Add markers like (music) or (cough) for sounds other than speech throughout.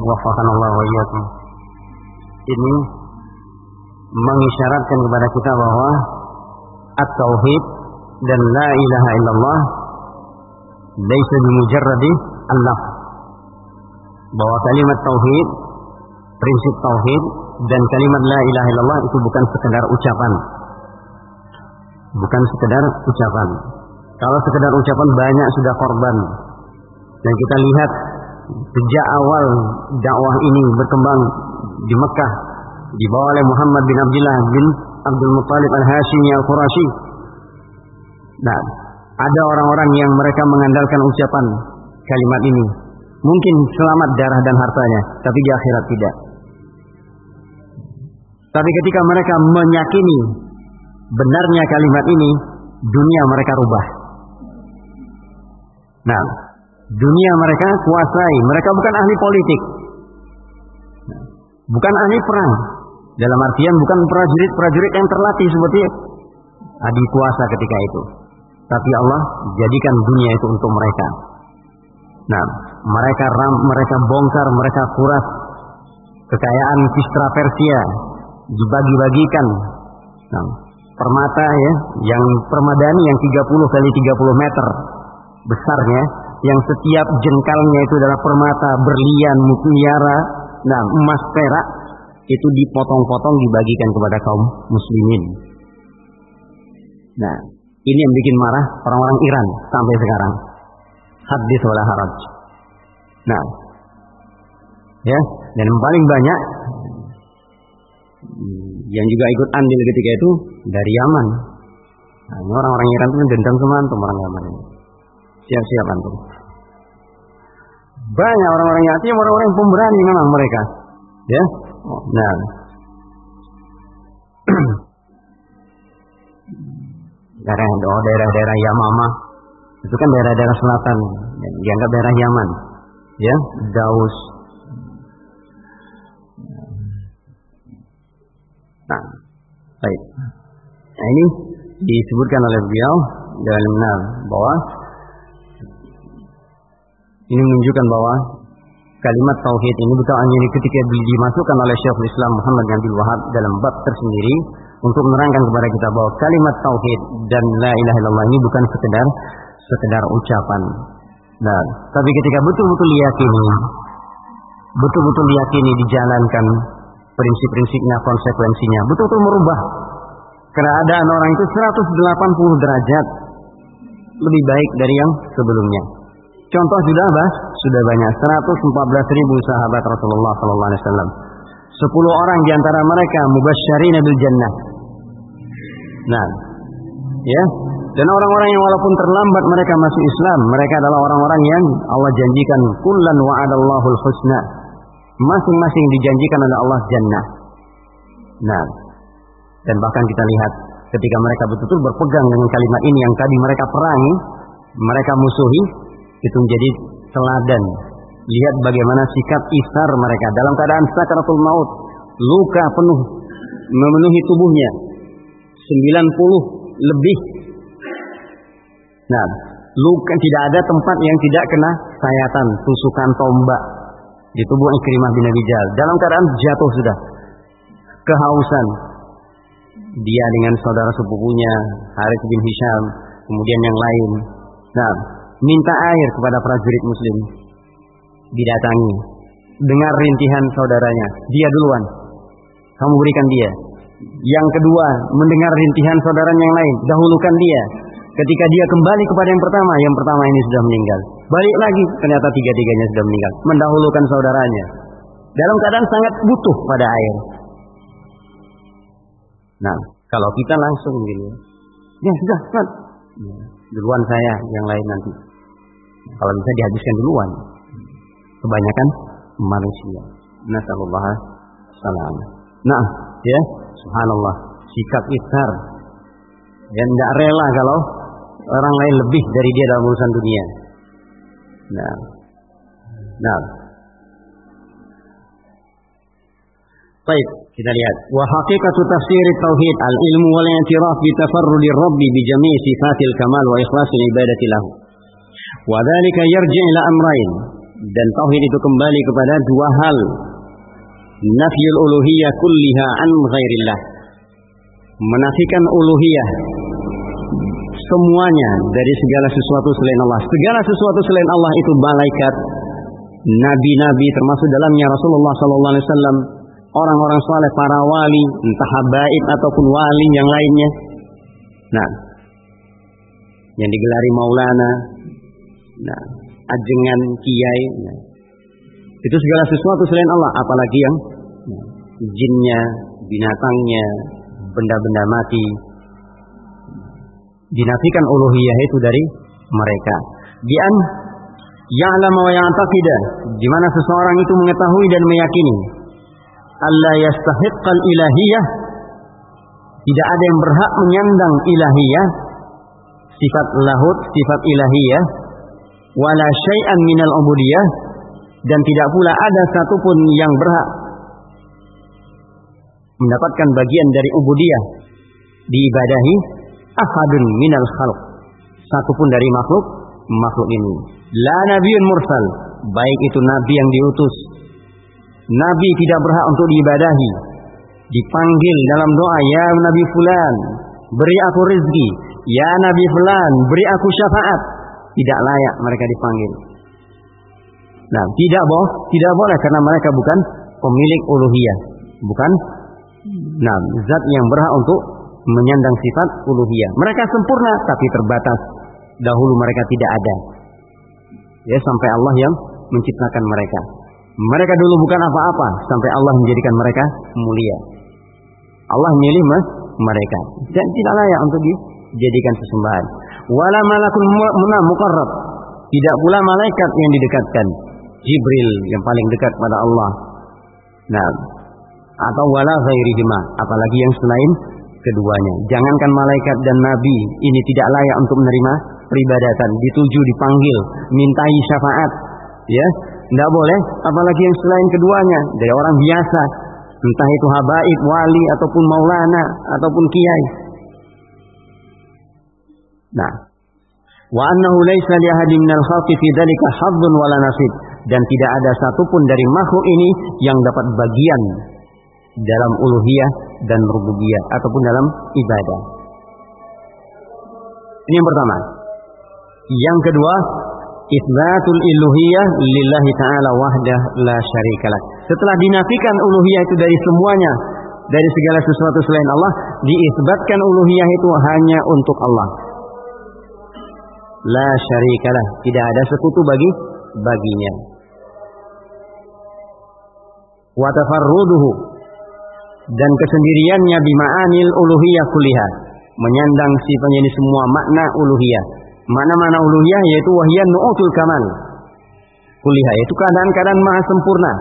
wafakanallah wa iyyakum. Ini mengisyaratkan kepada kita bahwa at-tauhid dan la ilaha illallah laisa bimujarradi Allah. Bahwa kalimat tauhid, prinsip tauhid dan kalimat la ilaha illallah itu bukan sekedar ucapan. Bukan sekedar ucapan. Kalau sekedar ucapan banyak sudah korban. Dan kita lihat sejak awal dakwah ini berkembang di Mekah dibawa oleh Muhammad bin Abdullah bin Abdul Muttalib al-Hashimi al-Qurashi. Nah, ada orang-orang yang mereka mengandalkan ucapan kalimat ini. Mungkin selamat darah dan hartanya, tapi di akhirat tidak. Tapi ketika mereka meyakini benarnya kalimat ini, dunia mereka rubah. Nah, dunia mereka kuasai. Mereka bukan ahli politik. Bukan ahli perang. Dalam artian bukan prajurit-prajurit yang terlatih seperti adik kuasa ketika itu. Tapi Allah jadikan dunia itu untuk mereka. Nah, mereka ram, mereka bongkar, mereka kuras kekayaan Kisra Persia dibagi-bagikan. Nah, permata ya, yang permadani yang 30 kali 30 meter besarnya, yang setiap jengkalnya itu adalah permata berlian, mutiara, nah emas perak itu dipotong-potong dibagikan kepada kaum muslimin. Nah, ini yang bikin marah orang-orang Iran sampai sekarang. Hadis wala haraj. Nah, ya, dan yang paling banyak yang juga ikut andil ketika itu dari Yaman. Nah, orang-orang Iran itu dendam sama antum orang Yaman ini. Siap-siap antum. Banyak orang-orang yatim, orang-orang yang pemberani memang mereka. Ya. Nah. (clears throat) daerah oh, daerah-daerah Yamama itu kan daerah-daerah selatan dianggap daerah Yaman ya Daus nah baik nah, ini disebutkan oleh beliau dalam benar bahwa ini menunjukkan bahwa kalimat tauhid ini bukan hanya ketika dimasukkan oleh Syekhul Islam Muhammad bin Abdul Wahab dalam bab tersendiri untuk menerangkan kepada kita bahwa kalimat tauhid dan la ilaha illallah ini bukan sekedar sekedar ucapan. Nah, tapi ketika betul-betul yakini, betul-betul yakini dijalankan prinsip-prinsipnya, konsekuensinya, betul-betul merubah keadaan orang itu 180 derajat lebih baik dari yang sebelumnya. Contoh sudah bahas, sudah banyak 114 ribu sahabat Rasulullah Sallallahu Alaihi Wasallam. 10 orang di antara mereka mubasysyirin bil jannah. Nah, ya. Dan orang-orang yang walaupun terlambat mereka masuk Islam, mereka adalah orang-orang yang Allah janjikan kullan wa'adallahul husna. Masing-masing dijanjikan oleh Allah jannah. Nah, dan bahkan kita lihat ketika mereka betul-betul berpegang dengan kalimat ini yang tadi mereka perangi, mereka musuhi, itu menjadi teladan. Lihat bagaimana sikap isar mereka dalam keadaan sakaratul maut, luka penuh memenuhi tubuhnya. 90 lebih. Nah, luka tidak ada tempat yang tidak kena sayatan, tusukan tombak di tubuh Ikrimah bin Abi Jahal. Dalam keadaan jatuh sudah. Kehausan. Dia dengan saudara sepupunya, Harith bin Hisham, kemudian yang lain. Nah, minta air kepada prajurit muslim. Didatangi. Dengar rintihan saudaranya. Dia duluan. Kamu berikan dia. Yang kedua, mendengar rintihan saudaranya yang lain. Dahulukan dia. Ketika dia kembali kepada yang pertama, yang pertama ini sudah meninggal. Balik lagi, ternyata tiga-tiganya sudah meninggal. Mendahulukan saudaranya. Dalam keadaan sangat butuh pada air. Nah, kalau kita langsung gini, ya sudah, kan. Duluan saya, yang lain nanti. Kalau bisa dihabiskan duluan. Kebanyakan manusia. Nasallallahu salam. Nah, ya, subhanallah, sikap isar. Dan tidak rela kalau orang lain lebih dari dia dalam urusan dunia. Nah, nah. Baik, kita lihat. Wa haqiqatu tafsir tauhid al-ilmu wal i'tiraf bi tafarrudi rabbi bi jami' sifatil kamal wa ikhlasil ibadati lahu. Wa dhalika yarji' ila amrayn. Dan tauhid itu kembali kepada dua hal. Nafyul uluhiyah kulliha an ghairillah. Menafikan uluhiyah semuanya dari segala sesuatu selain Allah. Segala sesuatu selain Allah itu malaikat, nabi-nabi termasuk dalamnya Rasulullah sallallahu alaihi wasallam, orang-orang saleh, para wali, entah habaib ataupun wali yang lainnya. Nah, yang digelari maulana, nah, ajengan kiai, nah, itu segala sesuatu selain Allah, apalagi yang nah, jinnya, binatangnya, benda-benda mati, dinafikan uluhiyah itu dari mereka. Di an ya'lam wa ya'taqidah, di mana seseorang itu mengetahui dan meyakini Allah yastahiqqal ilahiyah. Tidak ada yang berhak menyandang ilahiyah sifat lahut, sifat ilahiyah wala syai'an minal ubudiyah dan tidak pula ada satupun yang berhak mendapatkan bagian dari ubudiyah diibadahi ahadun minal khalq. Satu pun dari makhluk makhluk ini. La nabiyyun mursal, baik itu nabi yang diutus. Nabi tidak berhak untuk diibadahi. Dipanggil dalam doa, ya Nabi fulan, beri aku rezeki. Ya Nabi fulan, beri aku syafaat. Tidak layak mereka dipanggil. Nah, tidak boh, tidak boleh karena mereka bukan pemilik uluhiyah, bukan nah zat yang berhak untuk menyandang sifat uluhiyah. Mereka sempurna tapi terbatas. Dahulu mereka tidak ada. Ya sampai Allah yang menciptakan mereka. Mereka dulu bukan apa-apa sampai Allah menjadikan mereka mulia. Allah milih mereka dan tidak layak untuk dijadikan sesembahan. Wala malakun muqarrab. Tidak pula malaikat yang didekatkan. Jibril yang paling dekat pada Allah. Nah, atau wala ghairihima, apalagi yang selain keduanya. Jangankan malaikat dan nabi ini tidak layak untuk menerima peribadatan, dituju, dipanggil, mintai syafaat, ya, tidak boleh. Apalagi yang selain keduanya dari orang biasa, entah itu habaib, wali ataupun maulana ataupun kiai. Nah, wa annahu laisa li ahadin minal khalqi fi dzalika hadzun wala nasib dan tidak ada satupun dari makhluk ini yang dapat bagian dalam uluhiyah dan rububiyah ataupun dalam ibadah. Ini yang pertama. Yang kedua, isbatul iluhiyah lillahi ta'ala wahdah la syarikalah. Setelah dinafikan uluhiyah itu dari semuanya, dari segala sesuatu selain Allah, diisbatkan uluhiyah itu hanya untuk Allah. La syarikalah, tidak ada sekutu bagi baginya. Wa tafarruduhu. Dan kesendiriannya bima'anil uluhiyah kuliah menyandang sifatnya ini semua makna uluhiyah. Mana-mana uluhiyah yaitu wahyan nu'utul kamal. Kuliah yaitu keadaan-keadaan maha sempurna.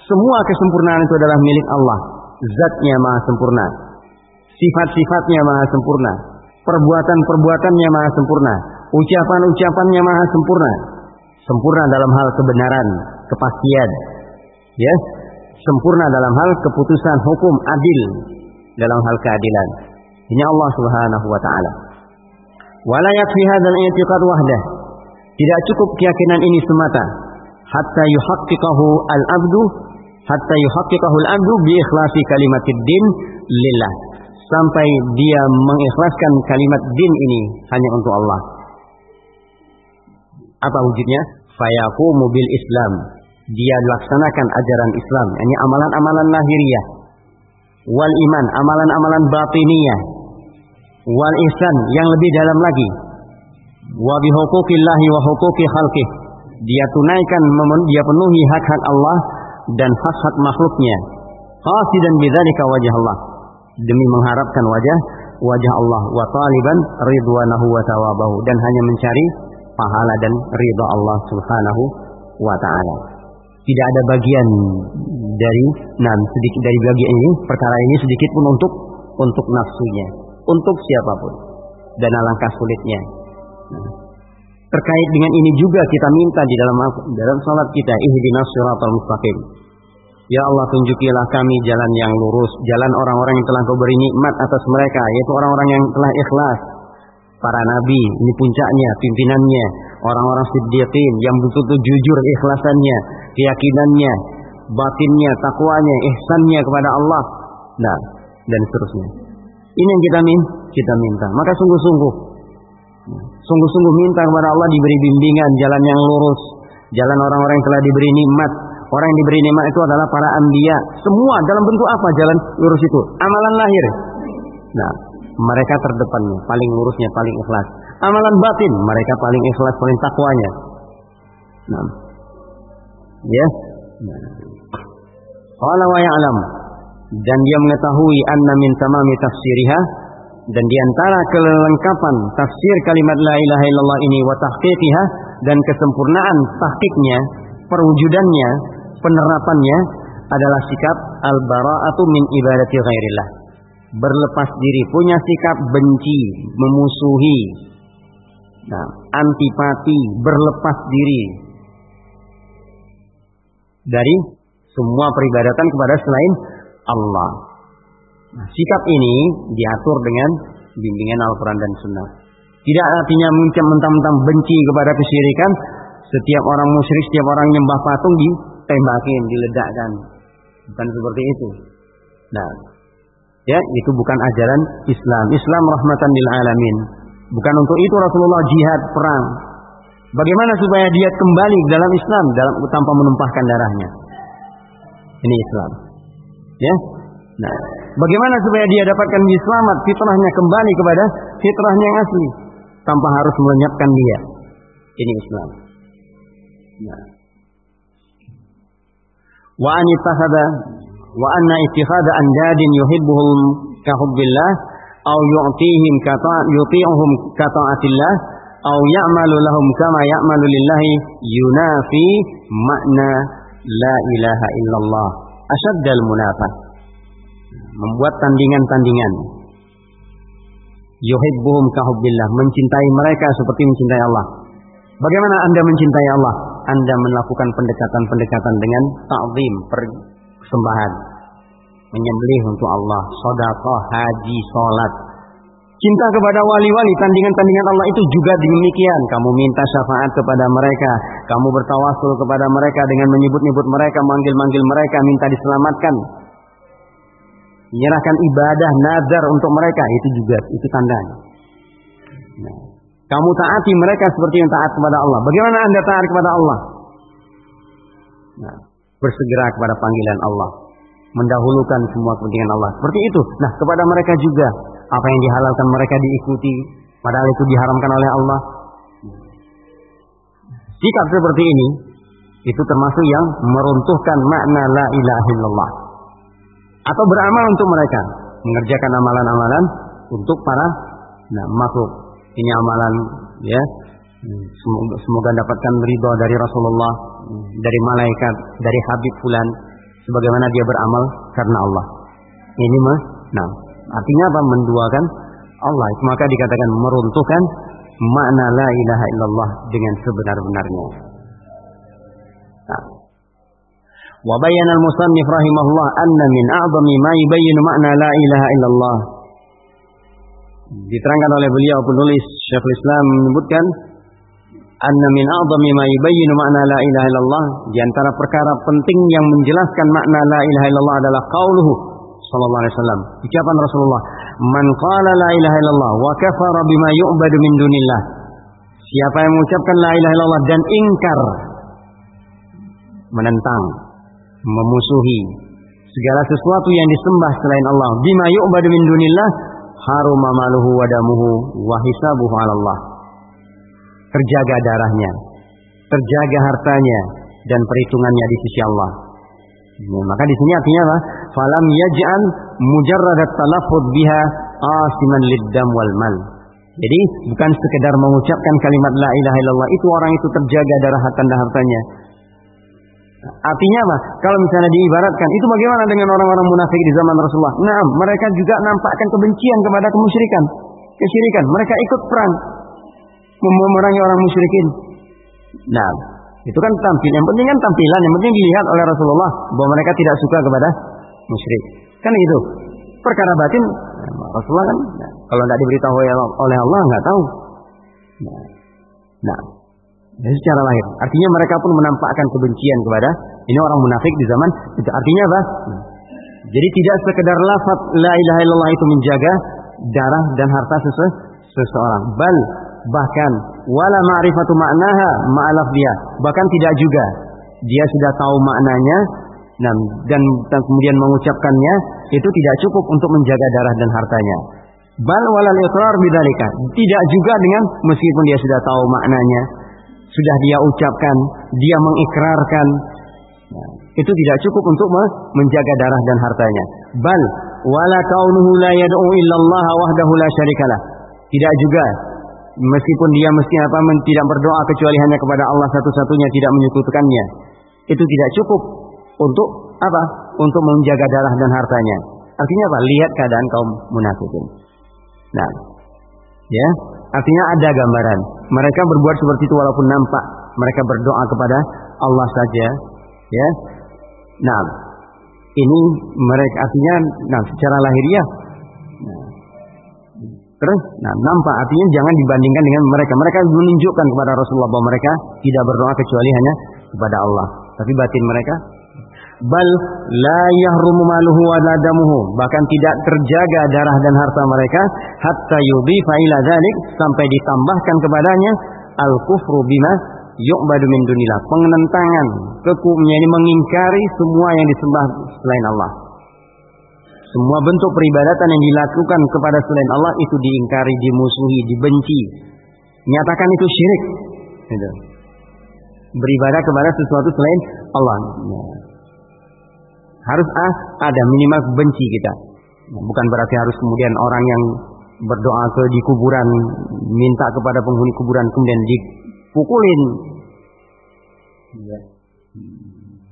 Semua kesempurnaan itu adalah milik Allah. Zatnya maha sempurna. Sifat-sifatnya maha sempurna. Perbuatan-perbuatannya maha sempurna ucapan-ucapannya maha sempurna sempurna dalam hal kebenaran kepastian ya sempurna dalam hal keputusan hukum adil dalam hal keadilan. Ini Allah Subhanahu wa taala. Wala yakfi hadzal i'tiqad wahdah. Tidak cukup keyakinan ini semata hatta yuhaqqiqahu al-abdu hatta yuhaqqiqahu al-abdu bi kalimatid din lillah sampai dia mengikhlaskan kalimat din ini hanya untuk Allah. Apa wujudnya? Fayaqumu bil Islam dia laksanakan ajaran Islam, ini amalan-amalan lahiriah, wal iman, amalan-amalan batiniyah, wal ihsan yang lebih dalam lagi, wa bi huquqillahi wa huquqi khalqih. Dia tunaikan, dia penuhi hak-hak Allah dan hak-hak makhluknya. Qasidan bidzalika wajah Allah. Demi mengharapkan wajah wajah Allah wa taliban ridwanahu wa tawabahu dan hanya mencari pahala dan ridha Allah Subhanahu wa taala. Tidak ada bagian dari nah sedikit dari bagian ini perkara ini sedikit pun untuk untuk nafsunya untuk siapa pun dan alangkah sulitnya. Terkait dengan ini juga kita minta di dalam dalam salat kita ihdinas siratal mustaqim. Ya Allah tunjukilah kami jalan yang lurus, jalan orang-orang yang telah kau beri nikmat atas mereka, yaitu orang-orang yang telah ikhlas. Para nabi, ini puncaknya, pimpinannya, orang-orang siddiqin yang betul-betul jujur ikhlasannya, keyakinannya, batinnya, takwanya, ihsannya kepada Allah. Nah, dan seterusnya. Ini yang kita min, kita minta. Maka sungguh-sungguh sungguh-sungguh minta kepada Allah diberi bimbingan jalan yang lurus, jalan orang-orang yang telah diberi nikmat. Orang yang diberi nikmat itu adalah para anbiya. Semua dalam bentuk apa jalan lurus itu? Amalan lahir. Nah, mereka terdepannya, paling lurusnya, paling ikhlas. Amalan batin, mereka paling ikhlas, paling takwanya. Nah. Ya. Qala wa ya'lam dan dia mengetahui anna min tamami tafsiriha dan di antara kelengkapan tafsir kalimat la ilaha illallah ini wa tahqiqiha dan kesempurnaan tahqiqnya, perwujudannya, penerapannya adalah sikap al-bara'atu min ibadati ghairillah. Berlepas diri, punya sikap benci, memusuhi, nah, antipati, berlepas diri dari semua peribadatan kepada selain Allah. Nah, sikap ini diatur dengan bimbingan Al-Quran dan Sunnah. Tidak artinya mungkin mentang-mentang benci kepada kesyirikan, setiap orang musyrik, setiap orang nyembah patung ditembakin, diledakkan. Bukan seperti itu. Nah, ya itu bukan ajaran Islam. Islam rahmatan lil alamin. Bukan untuk itu Rasulullah jihad perang. Bagaimana supaya dia kembali dalam Islam dalam tanpa menumpahkan darahnya? Ini Islam. Ya. Nah, bagaimana supaya dia dapatkan selamat fitrahnya kembali kepada fitrahnya yang asli tanpa harus melenyapkan dia. Ini Islam. Nah. Wa an ittakhadha wa anna ittikhadha andadin yuhibbuhum ka hubbillah aw yu'tihim kata yuti'uhum kata'atillah aw ya'malu lahum kama ya'malu lillahi yunafi makna la ilaha illallah asyaddal munafah. Membuat tandingan-tandingan. Yuhibbuhum kahubbillah. Mencintai mereka seperti mencintai Allah. Bagaimana Anda mencintai Allah? Anda melakukan pendekatan-pendekatan dengan ta'zim, persembahan. Menyembelih untuk Allah, sodakoh, haji, sholat, Cinta kepada wali-wali, tandingan-tandingan Allah itu juga demikian. Kamu minta syafaat kepada mereka, kamu bertawasul kepada mereka dengan menyebut-nyebut mereka, manggil-manggil mereka, minta diselamatkan. Menyerahkan ibadah, nazar untuk mereka, itu juga itu tandanya. Nah, kamu taati mereka seperti yang taat kepada Allah. Bagaimana Anda taat kepada Allah? Nah, bersegera kepada panggilan Allah. Mendahulukan semua kepentingan Allah. Seperti itu. Nah, kepada mereka juga apa yang dihalalkan mereka diikuti padahal itu diharamkan oleh Allah sikap seperti ini itu termasuk yang meruntuhkan makna la ilaha illallah atau beramal untuk mereka mengerjakan amalan-amalan untuk para nah, makhluk ini amalan ya semoga, semoga dapatkan ridho dari Rasulullah dari malaikat dari Habib fulan sebagaimana dia beramal karena Allah ini mah nah Artinya apa? Menduakan Allah. Maka dikatakan meruntuhkan makna la ilaha illallah dengan sebenar-benarnya. Nah. Al-musannif rahimahullah anna min a'zami ma yubayyinu makna la ilaha illallah. Diterangkan oleh beliau penulis Syekhul Islam menyebutkan anna min a'zami ma yubayyinu makna la ilaha illallah di antara perkara penting yang menjelaskan makna la ilaha illallah adalah qauluhu sallallahu alaihi wasallam. Ucapan Rasulullah, "Man qala la ilaha illallah wa kafara bima yu'badu min dunillah." Siapa yang mengucapkan la ilaha illallah dan ingkar menentang, memusuhi segala sesuatu yang disembah selain Allah, bima yu'badu min dunillah, harum maluhu wa damuhu wa hisabuhu 'ala Allah. Terjaga darahnya, terjaga hartanya dan perhitungannya di sisi Allah. Ya, maka di sini artinya apa? Falam yaj'al mujarrad talaffuz biha asiman liddam wal mal. Jadi bukan sekedar mengucapkan kalimat la ilaha illallah itu orang itu terjaga darah dan hartanya. Artinya apa? Kalau misalnya diibaratkan, itu bagaimana dengan orang-orang munafik di zaman Rasulullah? Nah, mereka juga nampakkan kebencian kepada kemusyrikan, kesyirikan. Mereka ikut perang memerangi orang musyrikin. Nah, itu kan tampil. Yang penting kan tampilan. Yang penting dilihat oleh Rasulullah bahwa mereka tidak suka kepada musyrik. Kan itu. Perkara batin Rasulullah kan kalau tidak diberitahu oleh Allah nggak tahu. Nah, nah Dan secara lahir. Artinya mereka pun menampakkan kebencian kepada ini orang munafik di zaman itu. Artinya apa? Jadi tidak sekedar lafaz la ilaha illallah itu menjaga darah dan harta sese seseorang. Bal bahkan wala ma'rifatu ma'naha ma'alaf dia. Bahkan tidak juga dia sudah tahu maknanya dan, dan kemudian mengucapkannya itu tidak cukup untuk menjaga darah dan hartanya. Bal walal iqrar bidzalika. Tidak juga dengan meskipun dia sudah tahu maknanya, sudah dia ucapkan, dia mengikrarkan. Nah, itu tidak cukup untuk menjaga darah dan hartanya. Bal wala kaunuhu la yad'u illallah wahdahu la syarikalah. Tidak juga meskipun dia mesti apa tidak berdoa kecuali hanya kepada Allah satu-satunya tidak menyekutukannya. Itu tidak cukup untuk apa? Untuk menjaga darah dan hartanya. Artinya apa? Lihat keadaan kaum munafikin. Nah, ya, artinya ada gambaran. Mereka berbuat seperti itu walaupun nampak mereka berdoa kepada Allah saja, ya. Nah, ini mereka artinya nah secara lahiriah Terus, nah nampak artinya jangan dibandingkan dengan mereka. Mereka menunjukkan kepada Rasulullah bahwa mereka tidak berdoa kecuali hanya kepada Allah. Tapi batin mereka bal la yahrumu maluhu wa damuhu bahkan tidak terjaga darah dan harta mereka hatta yudhifa ila dzalik sampai ditambahkan kepadanya al kufru bima yu'badu min dunillah pengenentangan kekumnya ini mengingkari semua yang disembah selain Allah semua bentuk peribadatan yang dilakukan kepada selain Allah itu diingkari, dimusuhi, dibenci. Nyatakan itu syirik. Gitu. Beribadah kepada sesuatu selain Allah. Harus ada minimal benci kita. Bukan berarti harus kemudian orang yang berdoa ke di kuburan minta kepada penghuni kuburan kemudian dipukulin. Ya.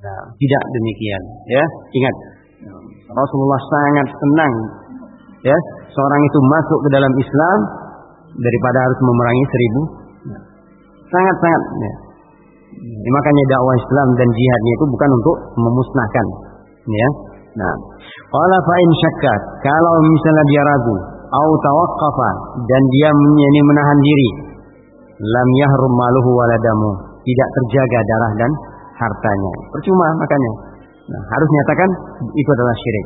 Nah, tidak demikian, ya. Ingat, Rasulullah sangat senang ya seorang itu masuk ke dalam Islam daripada harus memerangi seribu sangat-sangat ya. ya. makanya dakwah Islam dan jihadnya itu bukan untuk memusnahkan ya. Nah, qala fa in syakkat, kalau misalnya dia ragu, au tawaqqafa dan dia ini menahan diri, lam yahrum maluhu waladamu, tidak terjaga darah dan hartanya. Percuma makanya. Nah, harus nyatakan itu adalah syirik.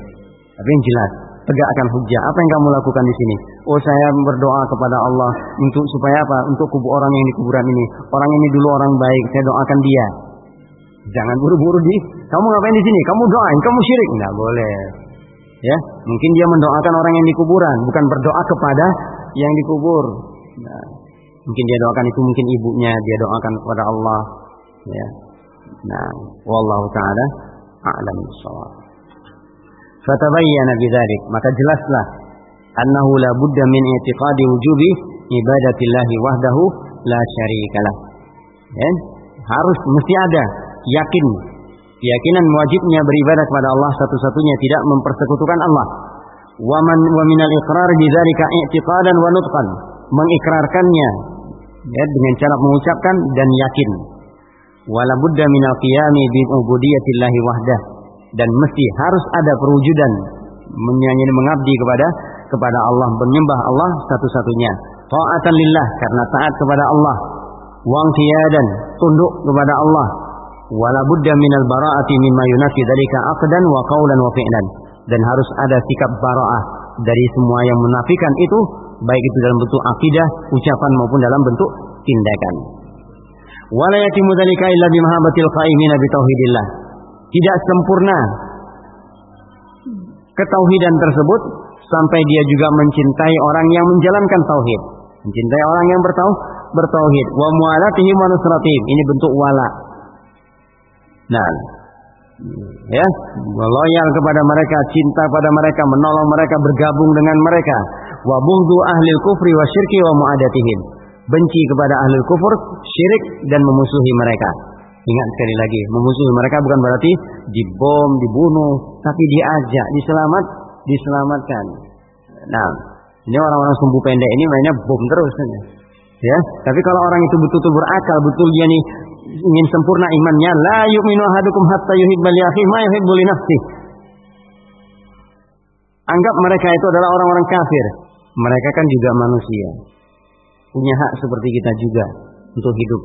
Tapi yang jelas, tegakkan hujah. Apa yang kamu lakukan di sini? Oh, saya berdoa kepada Allah untuk supaya apa? Untuk kubu orang yang di kuburan ini. Orang ini dulu orang baik, saya doakan dia. Jangan buru-buru di, kamu ngapain di sini? Kamu doain, kamu syirik. Enggak boleh. Ya, mungkin dia mendoakan orang yang di kuburan, bukan berdoa kepada yang dikubur. Nah, mungkin dia doakan itu mungkin ibunya, dia doakan kepada Allah. Ya. Nah, wallahu taala a'lam bissawab. Fatabayyana bidzalik, maka jelaslah annahu la budda min i'tiqadi wujubi ibadatillahi wahdahu la syarikalah. Ya, harus mesti ada yakin. Keyakinan wajibnya beribadah kepada Allah satu-satunya tidak mempersekutukan Allah. Wa man wa minal iqrar bidzalika i'tiqadan wa nutqan. Mengikrarkannya ya, dengan cara mengucapkan dan yakin wala budda minal qiyami bi ubudiyatillahi wahdah. Dan mesti harus ada perwujudan menyanyi mengabdi kepada kepada Allah menyembah Allah satu-satunya. Taatan lillah karena taat kepada Allah. Wa dan tunduk kepada Allah. Wala budda minal bara'ati mimma yunafi dzalika aqdan wa qawlan wa fi'lan. Dan harus ada sikap bara'ah dari semua yang menafikan itu baik itu dalam bentuk akidah, ucapan maupun dalam bentuk tindakan. Wala yatimu dzalika illa bi mahabbatil qa'imina bi tauhidillah. Tidak sempurna ketauhidan tersebut sampai dia juga mencintai orang yang menjalankan tauhid. Mencintai orang yang bertauhid, bertauhid. Wa mu'alatihim wa nusratihim. Ini bentuk wala. Nah, ya, loyal kepada mereka, cinta pada mereka, menolong mereka, bergabung dengan mereka. Wa bughdu ahli kufri wa syirki wa mu'adatihim. Benci kepada ahli kufur, syirik dan memusuhi mereka. Ingat sekali lagi, memusuhi mereka bukan berarti dibom, dibunuh, tapi diajak, diselamat, diselamatkan. Nah, ini orang-orang sumbu pendek ini mainnya bom terus. Ya, tapi kalau orang itu betul-betul berakal, betul dia nih ingin sempurna imannya, la yu'minu ahadukum hatta yuhibba li akhihi ma yuhibbu li nafsihi. Anggap mereka itu adalah orang-orang kafir. Mereka kan juga manusia. Punya hak seperti kita juga untuk hidup.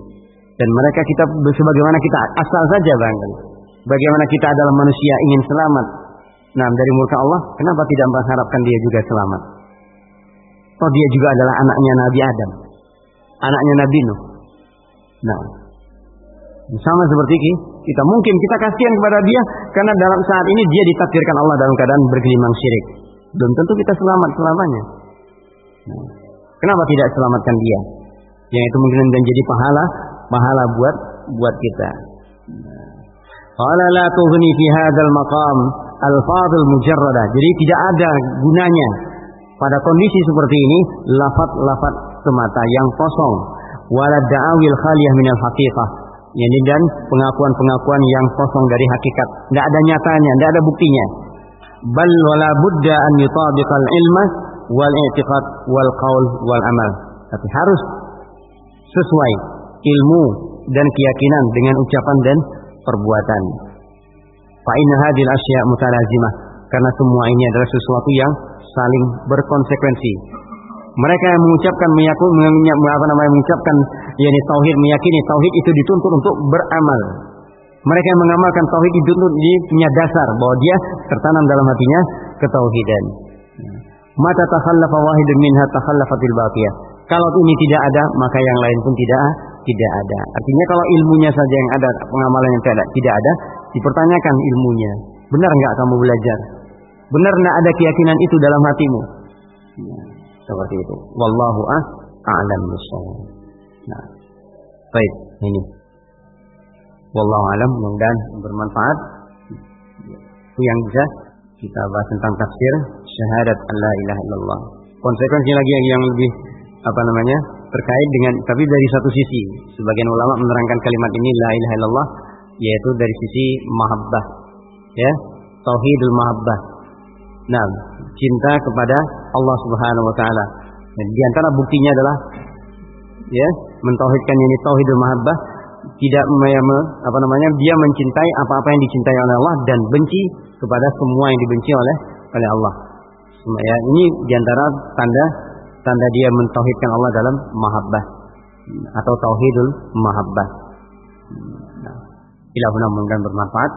Dan mereka kita sebagaimana kita asal saja bang. Bagaimana kita adalah manusia ingin selamat. Nah dari murka Allah, kenapa tidak mengharapkan dia juga selamat? Oh dia juga adalah anaknya Nabi Adam. Anaknya Nabi Nuh. Nah, sama seperti kita mungkin kita kasihan kepada dia karena dalam saat ini dia ditakdirkan Allah dalam keadaan bergelimang syirik. Belum tentu kita selamat selamanya. Nah, kenapa tidak selamatkan dia? Yang itu mungkin menjadi pahala pahala buat buat kita. Qala la tughni fi hadzal maqam al-fadil mujarrada. Jadi tidak ada gunanya pada kondisi seperti ini lafat-lafat semata yang kosong wala da'awil khaliyah minal haqiqah yani dan pengakuan-pengakuan yang kosong dari hakikat tidak ada nyatanya tidak ada buktinya bal wala budda an yutabiqal ilma wal i'tiqad wal qaul wal amal tapi harus sesuai ilmu dan keyakinan dengan ucapan dan perbuatan fa inna hadhil asya' mutalazimah karena semua ini adalah sesuatu yang saling berkonsekuensi mereka yang mengucapkan meyakun apa namanya mengucapkan yakni tauhid meyakini tauhid itu dituntut untuk beramal. Mereka yang mengamalkan tauhid dituntut di punya dasar bahwa dia tertanam dalam hatinya ketauhidan. Mata takhallafa wahidun minha takhallafatil baqiyah. Kalau ini tidak ada, maka yang lain pun tidak tidak ada. Artinya kalau ilmunya saja yang ada, pengamalan yang tidak tidak ada, dipertanyakan ilmunya. Benar enggak kamu belajar? Benar enggak ada keyakinan itu dalam hatimu? Seperti itu. Wallahu a'lam bishawab. Nah, baik ini. Wallahu alam mudah-mudahan bermanfaat. Itu yang bisa kita bahas tentang tafsir syahadat Allah ilaha illallah. Konsekuensi lagi yang, yang lebih apa namanya terkait dengan tapi dari satu sisi sebagian ulama menerangkan kalimat ini la ilaha illallah yaitu dari sisi mahabbah ya tauhidul mahabbah nah cinta kepada Allah Subhanahu wa taala. Di antara buktinya adalah ya, mentauhidkan ini tauhidul mahabbah tidak apa namanya dia mencintai apa-apa yang dicintai oleh Allah dan benci kepada semua yang dibenci oleh oleh Allah. Ya, ini di antara tanda tanda dia mentauhidkan Allah dalam mahabbah atau tauhidul mahabbah. Nah, ila mudah-mudahan bermanfaat.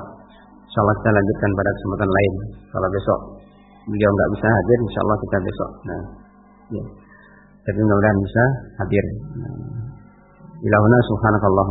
Insyaallah kita lanjutkan pada kesempatan lain. Kalau besok beliau nggak bisa hadir, insya Allah kita besok. Nah, ya. Tapi mudah-mudahan bisa hadir. Nah. Ilahuna subhanakallah